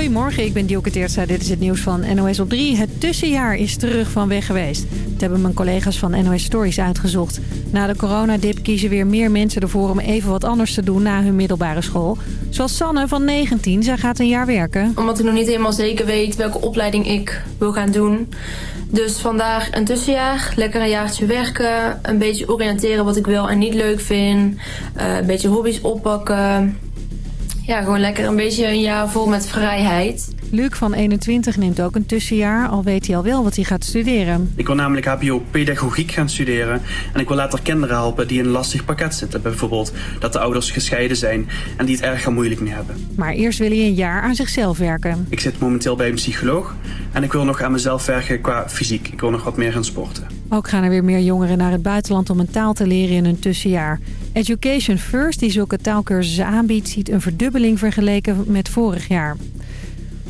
Goedemorgen, ik ben Dielke. Dit is het nieuws van NOS op 3. Het tussenjaar is terug van weg geweest. Dat hebben mijn collega's van NOS Stories uitgezocht. Na de coronadip kiezen weer meer mensen ervoor om even wat anders te doen na hun middelbare school. Zoals Sanne van 19, zij gaat een jaar werken. Omdat ik nog niet helemaal zeker weet welke opleiding ik wil gaan doen. Dus vandaag een tussenjaar, lekker een jaartje werken, een beetje oriënteren wat ik wel en niet leuk vind. Uh, een beetje hobby's oppakken. Ja, gewoon lekker een beetje een jaar vol met vrijheid. Luc van 21 neemt ook een tussenjaar, al weet hij al wel wat hij gaat studeren. Ik wil namelijk hbo-pedagogiek gaan studeren. En ik wil later kinderen helpen die in een lastig pakket zitten. Bijvoorbeeld dat de ouders gescheiden zijn en die het erg moeilijk mee hebben. Maar eerst wil hij een jaar aan zichzelf werken. Ik zit momenteel bij een psycholoog en ik wil nog aan mezelf werken qua fysiek. Ik wil nog wat meer gaan sporten. Ook gaan er weer meer jongeren naar het buitenland om een taal te leren in een tussenjaar. Education First, die zulke taalkursussen aanbiedt, ziet een verdubbeling vergeleken met vorig jaar.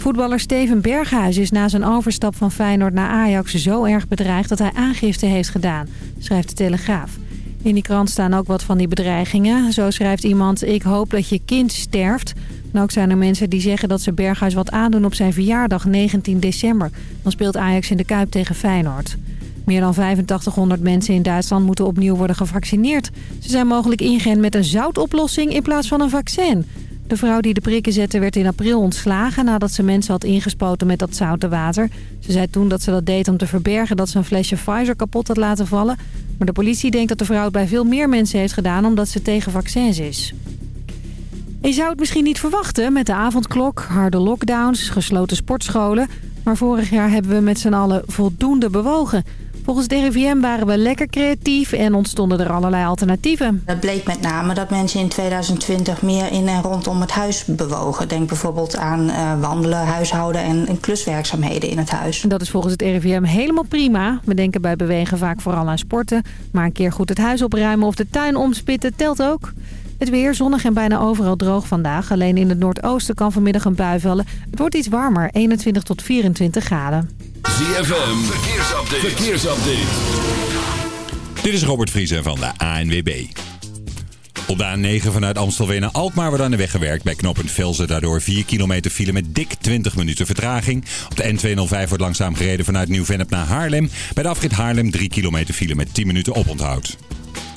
Voetballer Steven Berghuis is na zijn overstap van Feyenoord naar Ajax zo erg bedreigd dat hij aangifte heeft gedaan, schrijft de Telegraaf. In die krant staan ook wat van die bedreigingen. Zo schrijft iemand, ik hoop dat je kind sterft. En ook zijn er mensen die zeggen dat ze Berghuis wat aandoen op zijn verjaardag 19 december. Dan speelt Ajax in de Kuip tegen Feyenoord. Meer dan 8500 mensen in Duitsland moeten opnieuw worden gevaccineerd. Ze zijn mogelijk ingeënt met een zoutoplossing in plaats van een vaccin. De vrouw die de prikken zette werd in april ontslagen nadat ze mensen had ingespoten met dat zoute water. Ze zei toen dat ze dat deed om te verbergen dat ze een flesje Pfizer kapot had laten vallen. Maar de politie denkt dat de vrouw het bij veel meer mensen heeft gedaan omdat ze tegen vaccins is. je zou het misschien niet verwachten met de avondklok, harde lockdowns, gesloten sportscholen. Maar vorig jaar hebben we met z'n allen voldoende bewogen. Volgens de RIVM waren we lekker creatief en ontstonden er allerlei alternatieven. Het bleek met name dat mensen in 2020 meer in en rondom het huis bewogen. Denk bijvoorbeeld aan uh, wandelen, huishouden en, en, kluswerkzaamheden in het huis. Dat is volgens het RIVM helemaal prima. We denken bij bewegen vaak vooral aan sporten. Maar een keer goed het huis opruimen of de tuin omspitten telt ook. Het weer zonnig en bijna overal droog vandaag. Alleen in het noordoosten kan vanmiddag een bui vallen. Het wordt iets warmer, 21 tot 24 graden. ZFM, verkeersupdate. verkeersupdate. Dit is Robert Vriezen van de ANWB. Op de A9 vanuit Amstelveen naar Alkmaar wordt aan de weg gewerkt. Bij knooppunt Velzen daardoor 4 kilometer file met dik 20 minuten vertraging. Op de N205 wordt langzaam gereden vanuit Nieuw-Vennep naar Haarlem. Bij de afrit Haarlem 3 kilometer file met 10 minuten oponthoud.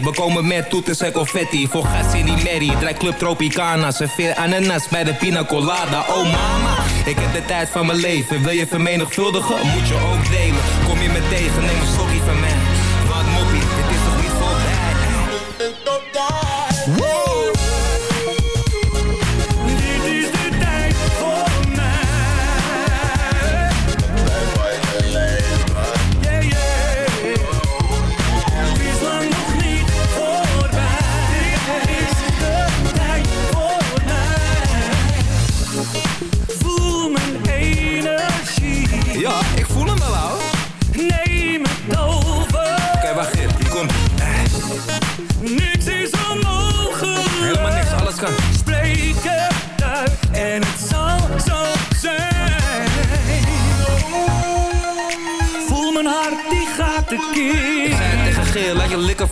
We komen met toeters en confetti Voor gas in die merrie, draai club Tropicana Serveer ananas bij de pina colada. Oh mama, ik heb de tijd van mijn leven. Wil je vermenigvuldigen, moet je ook delen. Kom je me tegen, neem een stokje van mij.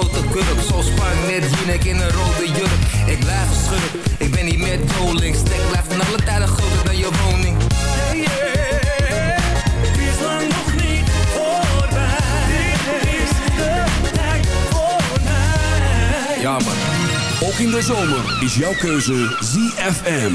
Grote kurk. Zo spank net Jinek in een rode jurk. Ik blijf schurk, ik ben niet meer doling. Stek blijft van alle tijden groter dan je woning. Yeah, yeah. Het is lang nog niet voorbij. Dit is de tijd voor mij. Ja man. Ook in de zomer is jouw keuze ZFM.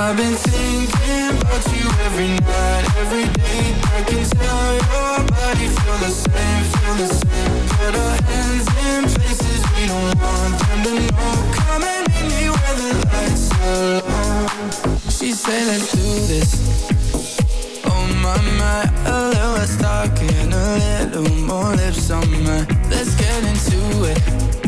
I've been thinking about you every night, every day. I can tell your body feel the same, feel the same. Put our hands in places we don't want them to know. And meet me where the lights are low. She said, let's do this. Oh my my, a little less talking, a little more lips on my. Let's get into it.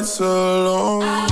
nights alone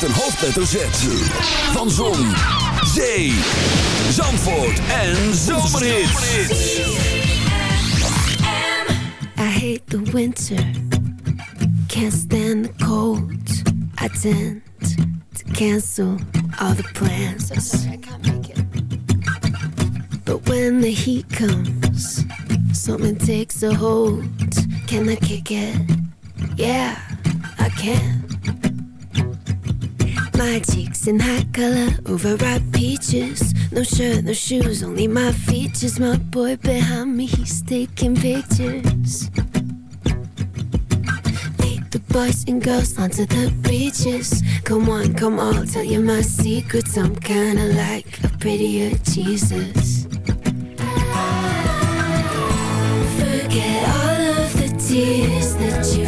met een hoofdletter Z. Van Zon, Zee, Zandvoort en Zomerhits. I hate the winter, can't stand the cold. I tend to cancel all the plans. But when the heat comes, something takes a hold. Can I kick it? Shoes, only my features. My boy behind me, he's taking pictures. Lead the boys and girls onto the beaches. Come on, come on, tell you my secrets. I'm kinda like a prettier Jesus. Forget all of the tears that you've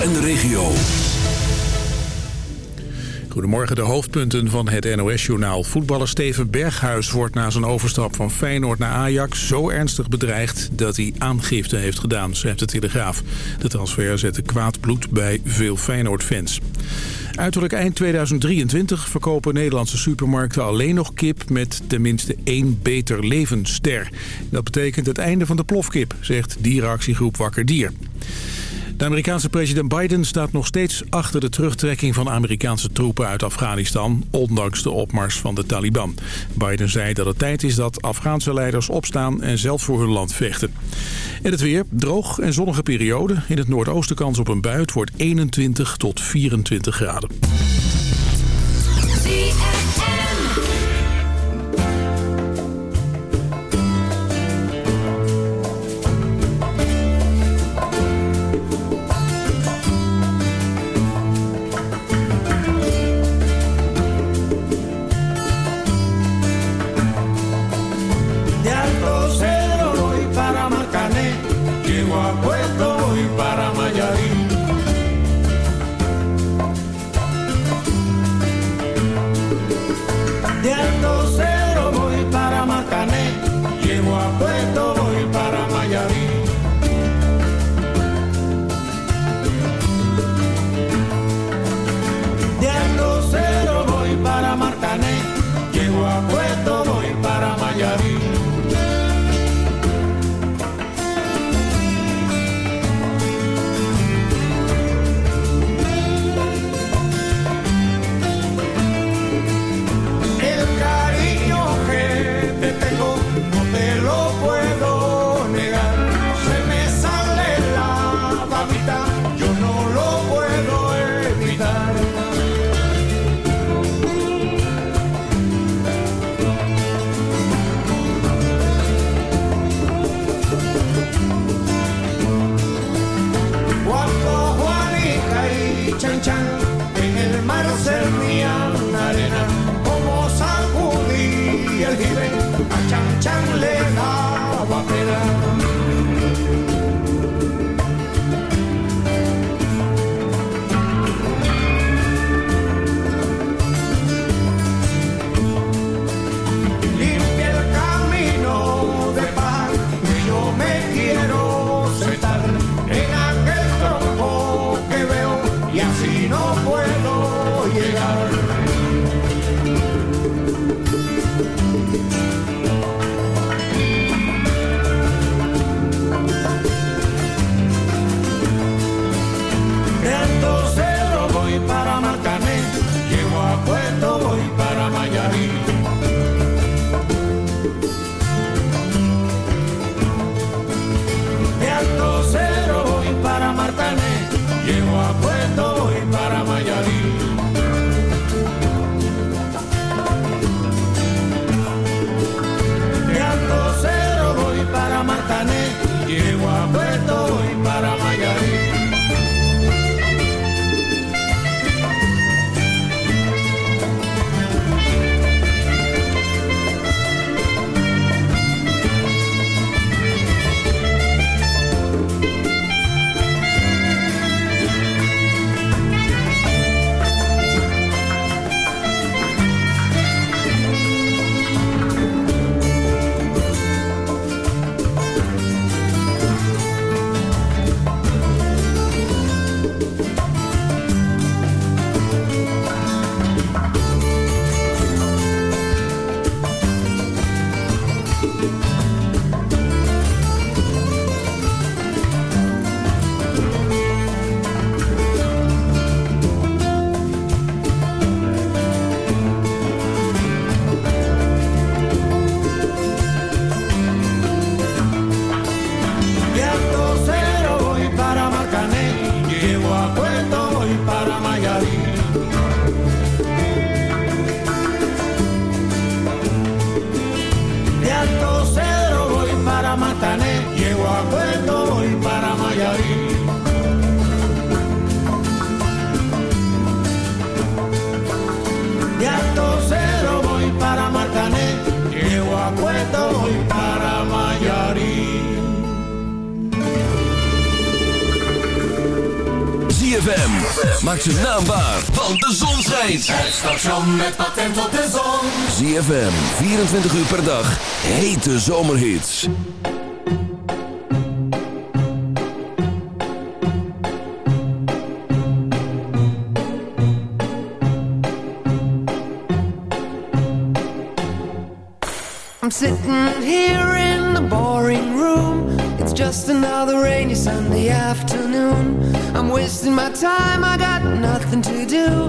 En de regio. Goedemorgen, de hoofdpunten van het NOS-journaal. Voetballer Steven Berghuis wordt na zijn overstap van Feyenoord naar Ajax... zo ernstig bedreigd dat hij aangifte heeft gedaan, schrijft de Telegraaf. De transfer zette kwaad bloed bij veel Feyenoord-fans. Uiterlijk eind 2023 verkopen Nederlandse supermarkten alleen nog kip met tenminste één beter levensster. Dat betekent het einde van de plofkip, zegt dierenactiegroep Wakker Dier. De Amerikaanse president Biden staat nog steeds achter de terugtrekking van Amerikaanse troepen uit Afghanistan, ondanks de opmars van de Taliban. Biden zei dat het tijd is dat Afghaanse leiders opstaan en zelf voor hun land vechten. En het weer, droog en zonnige periode. In het noordoosten kans op een bui. Het wordt 21 tot 24 graden. ZFM, 24 uur per dag, hete zomerhits. I'm sitting here in the boring room. It's just another rainy Sunday afternoon. I'm wasting my time, I got nothing to do.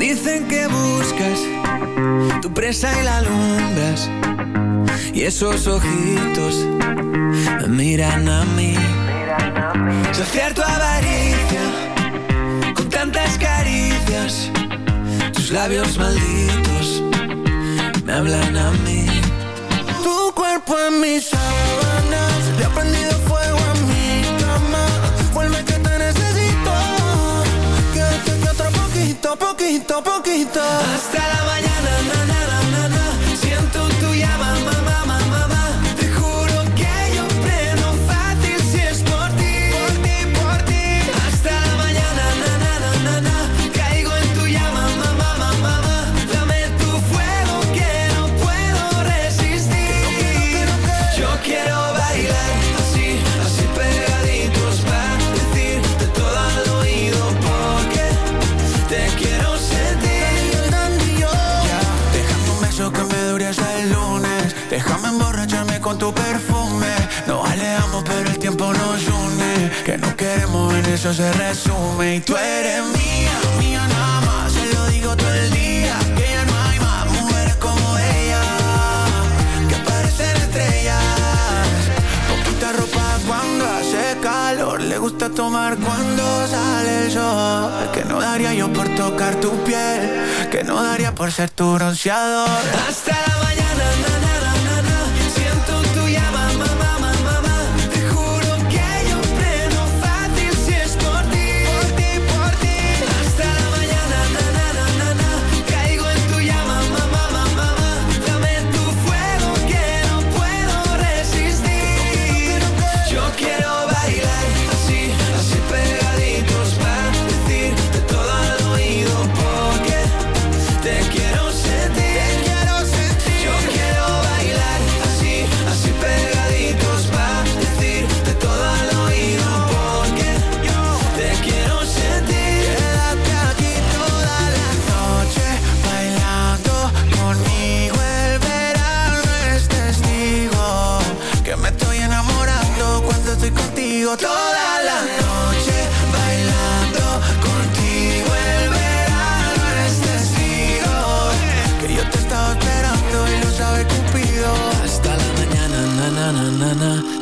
Dicen que buscas tu presa y la alumbras. Y esos ojitos me miran a mí. Saciar tu avaricia con tantas caricias. Tus labios malditos me hablan a mí. Tu cuerpo en mis sábanas. Poquito, poquito, poquito. Hasta la mañana, na, na, na, na, na.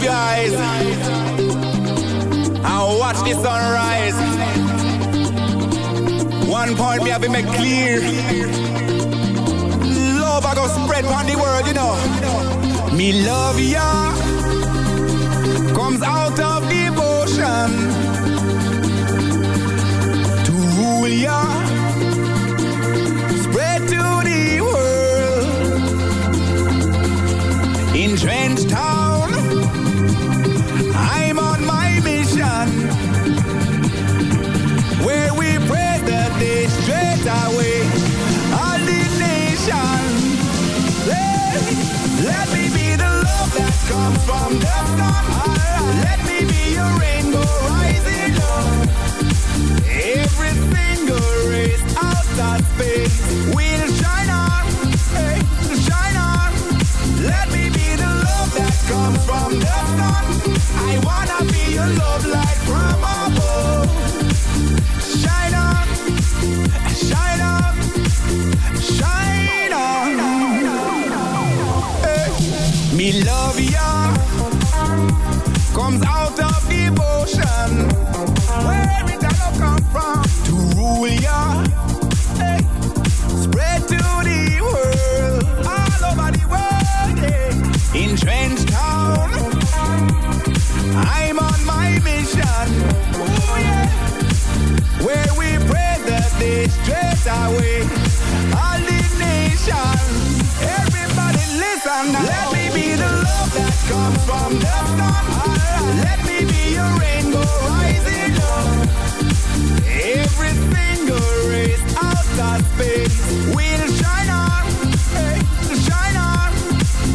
up your eyes and watch the sunrise. One point me have been made clear. Love I go spread on the world, you know. Me love ya comes out. I wanna be your love like grandma. All the everybody listen now. Let me be the love that comes from the sun. Let me be your rainbow rising up. Every space will.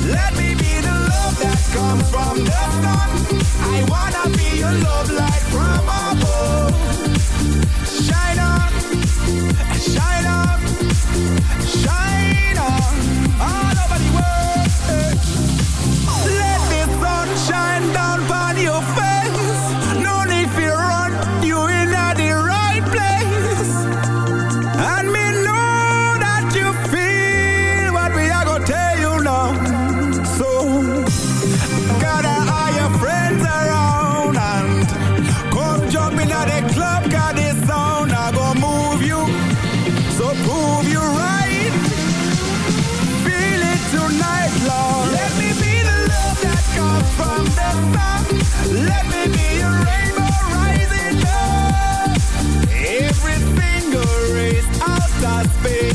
Let me be the love that comes from the sun. I wanna be your love light. space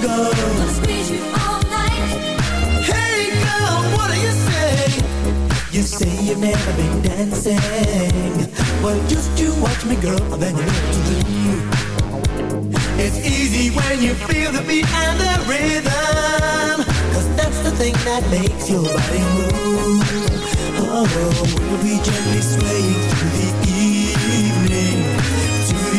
Go. Gonna squeeze you all night. Hey girl, what do you say? You say you've never been dancing. Well, just you watch me, girl, then you know to do. It's easy when you feel the beat and the rhythm. Cause that's the thing that makes your body move. Oh, we'll be gently swaying through the evening